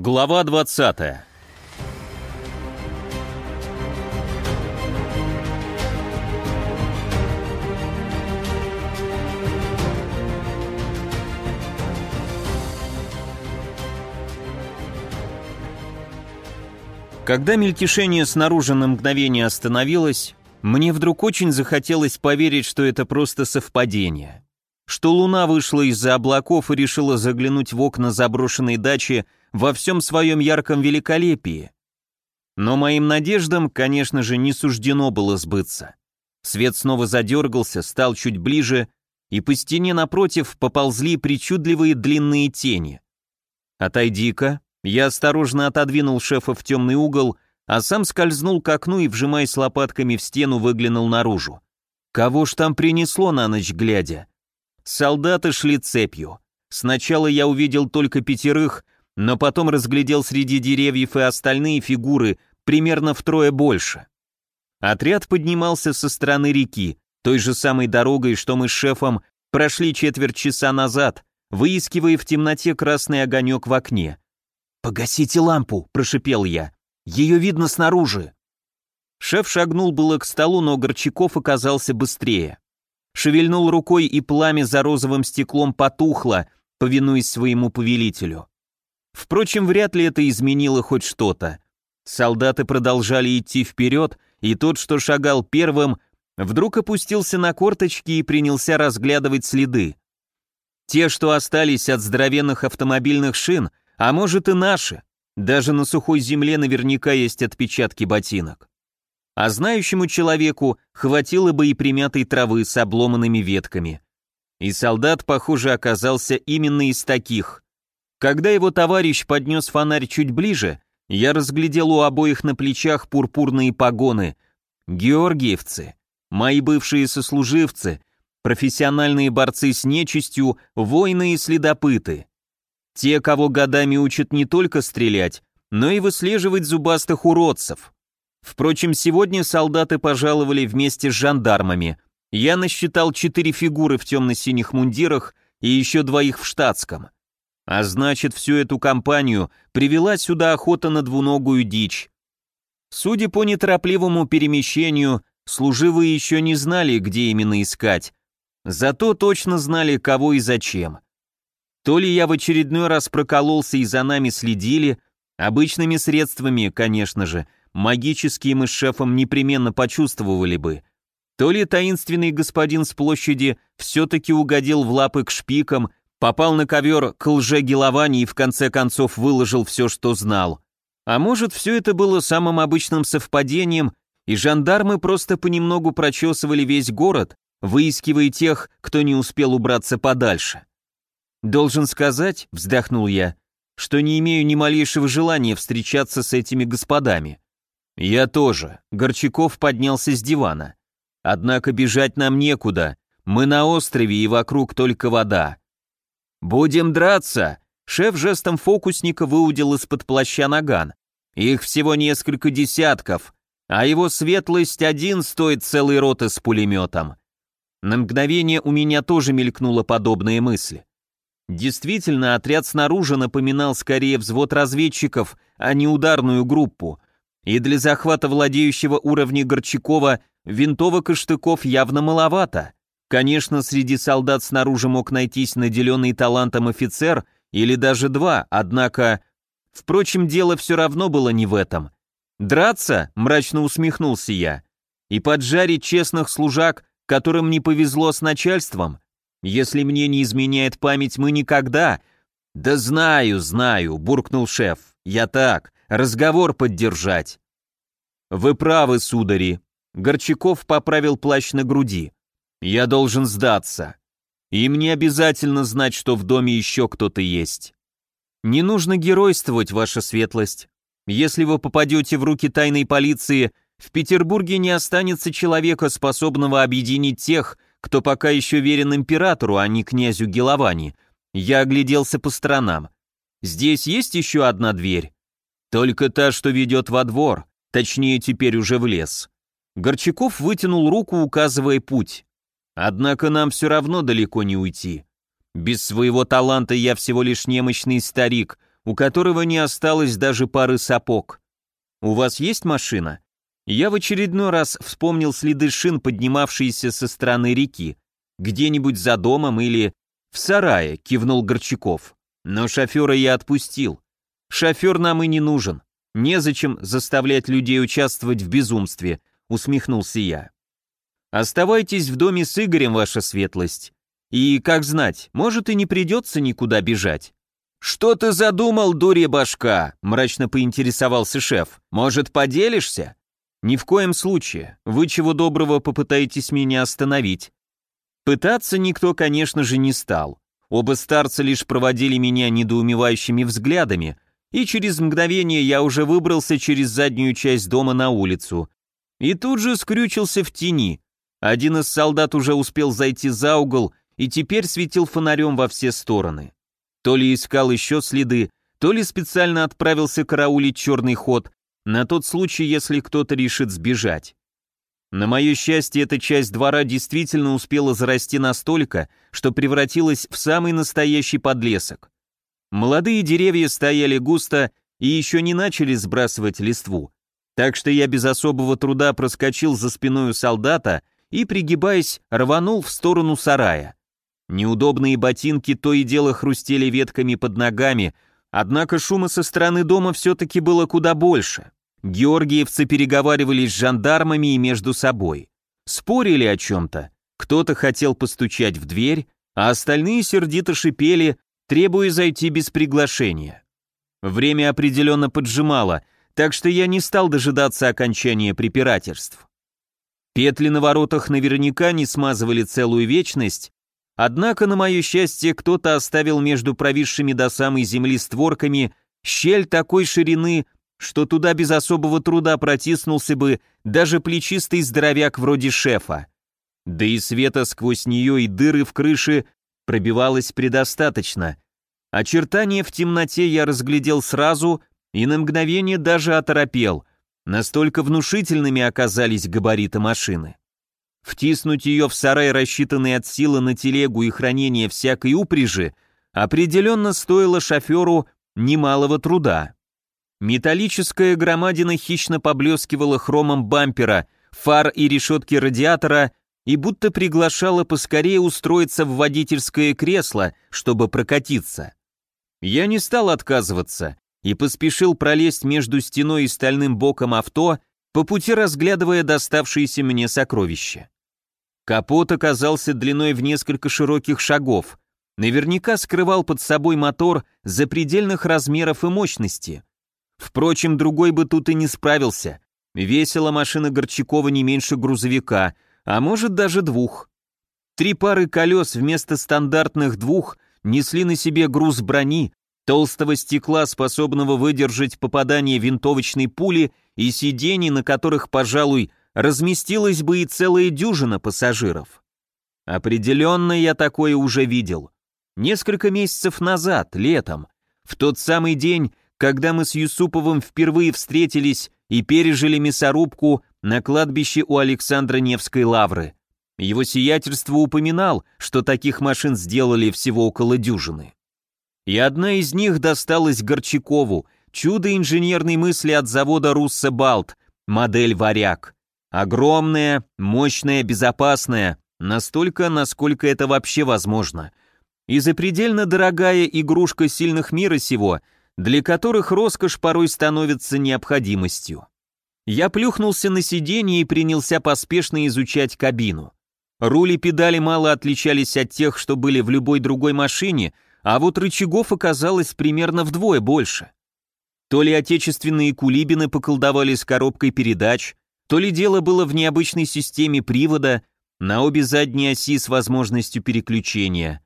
Глава 20 Когда мельтешение снаружи на мгновение остановилось, мне вдруг очень захотелось поверить, что это просто совпадение. Что луна вышла из-за облаков и решила заглянуть в окна заброшенной дачи во всем своем ярком великолепии. Но моим надеждам, конечно же, не суждено было сбыться. Свет снова задергался, стал чуть ближе, и по стене напротив поползли причудливые длинные тени. «Отойди-ка», я осторожно отодвинул шефа в темный угол, а сам скользнул к окну и, вжимаясь лопатками в стену, выглянул наружу. Кого ж там принесло на ночь глядя? Солдаты шли цепью. Сначала я увидел только пятерых, но потом разглядел среди деревьев и остальные фигуры примерно втрое больше. Отряд поднимался со стороны реки, той же самой дорогой, что мы с шефом прошли четверть часа назад, выискивая в темноте красный огонек в окне. «Погасите лампу», — прошипел я. Ее видно снаружи». Шеф шагнул было к столу, но Горчаков оказался быстрее. Шевельнул рукой, и пламя за розовым стеклом потухло, повинуясь своему повелителю. Впрочем, вряд ли это изменило хоть что-то. Солдаты продолжали идти вперед, и тот, что шагал первым, вдруг опустился на корточки и принялся разглядывать следы. Те, что остались от здоровенных автомобильных шин, а может и наши, даже на сухой земле наверняка есть отпечатки ботинок. А знающему человеку хватило бы и примятой травы с обломанными ветками. И солдат, похоже, оказался именно из таких. Когда его товарищ поднес фонарь чуть ближе, я разглядел у обоих на плечах пурпурные погоны. Георгиевцы, мои бывшие сослуживцы, профессиональные борцы с нечистью, воины и следопыты. Те, кого годами учат не только стрелять, но и выслеживать зубастых уродцев. Впрочем, сегодня солдаты пожаловали вместе с жандармами. Я насчитал четыре фигуры в темно-синих мундирах и еще двоих в штатском. А значит, всю эту компанию привела сюда охота на двуногую дичь. Судя по неторопливому перемещению, служивые еще не знали, где именно искать. Зато точно знали, кого и зачем. То ли я в очередной раз прокололся и за нами следили, обычными средствами, конечно же, магические мы с шефом непременно почувствовали бы, то ли таинственный господин с площади все-таки угодил в лапы к шпикам, попал на ковер к лже-геловани и в конце концов выложил все, что знал. А может, все это было самым обычным совпадением, и жандармы просто понемногу прочесывали весь город, выискивая тех, кто не успел убраться подальше. «Должен сказать», — вздохнул я, «что не имею ни малейшего желания встречаться с этими господами». «Я тоже», — Горчаков поднялся с дивана. «Однако бежать нам некуда, мы на острове и вокруг только вода». «Будем драться!» Шеф жестом фокусника выудил из-под плаща наган. «Их всего несколько десятков, а его светлость один стоит целый роты с пулеметом». На мгновение у меня тоже мелькнула подобная мысль. Действительно, отряд снаружи напоминал скорее взвод разведчиков, а не ударную группу. И для захвата владеющего уровня Горчакова винтовок и штыков явно маловато. Конечно, среди солдат снаружи мог найтись наделенный талантом офицер или даже два, однако... Впрочем, дело все равно было не в этом. «Драться?» — мрачно усмехнулся я. «И поджарить честных служак, которым не повезло с начальством? Если мне не изменяет память, мы никогда...» «Да знаю, знаю», — буркнул шеф. «Я так, разговор поддержать». «Вы правы, судари». Горчаков поправил плащ на груди. «Я должен сдаться. И мне обязательно знать, что в доме еще кто-то есть. Не нужно геройствовать, ваша светлость. Если вы попадете в руки тайной полиции, в Петербурге не останется человека, способного объединить тех, кто пока еще верен императору, а не князю Геловани. Я огляделся по сторонам. Здесь есть еще одна дверь? Только та, что ведет во двор, точнее теперь уже в лес. Горчаков вытянул руку, указывая путь. Однако нам все равно далеко не уйти. Без своего таланта я всего лишь немощный старик, у которого не осталось даже пары сапог. «У вас есть машина?» Я в очередной раз вспомнил следы шин, поднимавшиеся со стороны реки. «Где-нибудь за домом или...» «В сарае», — кивнул Горчаков. «Но шофера я отпустил. Шофер нам и не нужен. Незачем заставлять людей участвовать в безумстве», — усмехнулся я. «Оставайтесь в доме с Игорем, ваша светлость. И, как знать, может и не придется никуда бежать. «Что ты задумал, дурья башка?» — мрачно поинтересовался шеф. «Может, поделишься?» «Ни в коем случае. Вы чего доброго попытаетесь меня остановить». Пытаться никто, конечно же, не стал. Оба старца лишь проводили меня недоумевающими взглядами, и через мгновение я уже выбрался через заднюю часть дома на улицу. И тут же скрючился в тени. Один из солдат уже успел зайти за угол и теперь светил фонарем во все стороны. То ли искал еще следы, то ли специально отправился караулить черный ход, на тот случай, если кто-то решит сбежать. На мое счастье, эта часть двора действительно успела зарасти настолько, что превратилась в самый настоящий подлесок. Молодые деревья стояли густо и еще не начали сбрасывать листву, так что я без особого труда проскочил за спиной у солдата и, пригибаясь, рванул в сторону сарая. Неудобные ботинки то и дело хрустели ветками под ногами, однако шума со стороны дома все-таки было куда больше. Георгиевцы переговаривались с жандармами и между собой. Спорили о чем-то. Кто-то хотел постучать в дверь, а остальные сердито шипели, требуя зайти без приглашения. Время определенно поджимало, так что я не стал дожидаться окончания препирательств. Петли на воротах наверняка не смазывали целую вечность, Однако, на мое счастье, кто-то оставил между провисшими до самой земли створками щель такой ширины, что туда без особого труда протиснулся бы даже плечистый здоровяк вроде шефа. Да и света сквозь нее и дыры в крыше пробивалось предостаточно. Очертания в темноте я разглядел сразу и на мгновение даже оторопел, настолько внушительными оказались габариты машины. Втиснуть ее в сарай, рассчитанный от силы на телегу и хранение всякой упряжи, определенно стоило шоферу немалого труда. Металлическая громадина хищно поблескивала хромом бампера, фар и решетки радиатора и будто приглашала поскорее устроиться в водительское кресло, чтобы прокатиться. Я не стал отказываться и поспешил пролезть между стеной и стальным боком авто, по пути разглядывая доставшиеся мне сокровища. Капот оказался длиной в несколько широких шагов, наверняка скрывал под собой мотор запредельных размеров и мощности. Впрочем, другой бы тут и не справился. Весила машина Горчакова не меньше грузовика, а может даже двух. Три пары колес вместо стандартных двух несли на себе груз брони, толстого стекла, способного выдержать попадание винтовочной пули и сидений, на которых, пожалуй, разместилась бы и целая дюжина пассажиров. Определенно я такое уже видел. Несколько месяцев назад, летом, в тот самый день, когда мы с Юсуповым впервые встретились и пережили мясорубку на кладбище у Александра Невской лавры. Его сиятельство упоминал, что таких машин сделали всего около дюжины. И одна из них досталась Горчакову, чудо инженерной мысли от завода «Русса Балт», модель «Варяг». Огромная, мощная, безопасная, настолько, насколько это вообще возможно. И запредельно дорогая игрушка сильных мира сего, для которых роскошь порой становится необходимостью. Я плюхнулся на сиденье и принялся поспешно изучать кабину. Рули педали мало отличались от тех, что были в любой другой машине, а вот рычагов оказалось примерно вдвое больше. То ли отечественные кулибины поколдовали с коробкой передач, то ли дело было в необычной системе привода на обе задние оси с возможностью переключения.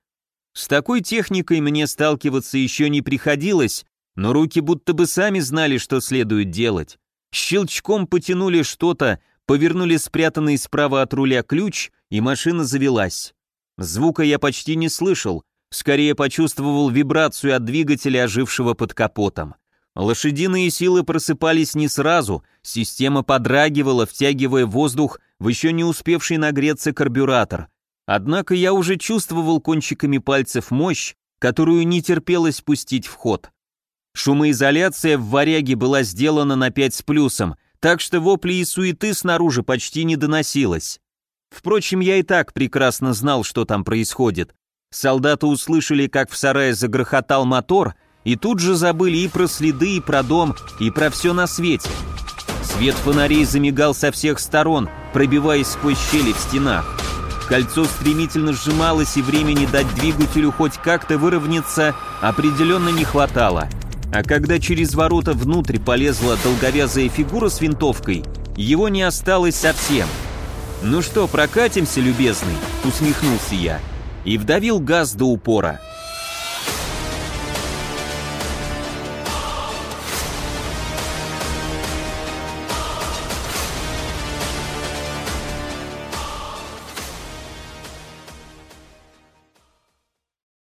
С такой техникой мне сталкиваться еще не приходилось, но руки будто бы сами знали, что следует делать. Щелчком потянули что-то, повернули спрятанный справа от руля ключ, и машина завелась. Звука я почти не слышал, скорее почувствовал вибрацию от двигателя, ожившего под капотом. Лошадиные силы просыпались не сразу, система подрагивала, втягивая воздух в еще не успевший нагреться карбюратор. Однако я уже чувствовал кончиками пальцев мощь, которую не терпелось пустить в ход. Шумоизоляция в варяге была сделана на 5 с плюсом, так что вопли и суеты снаружи почти не доносилось. Впрочем, я и так прекрасно знал, что там происходит. Солдаты услышали, как в сарае загрохотал мотор, и тут же забыли и про следы, и про дом, и про все на свете. Свет фонарей замигал со всех сторон, пробиваясь сквозь щели в стенах. Кольцо стремительно сжималось, и времени дать двигателю хоть как-то выровняться определенно не хватало. А когда через ворота внутрь полезла долговязая фигура с винтовкой, его не осталось совсем. «Ну что, прокатимся, любезный?» — усмехнулся я и вдавил газ до упора.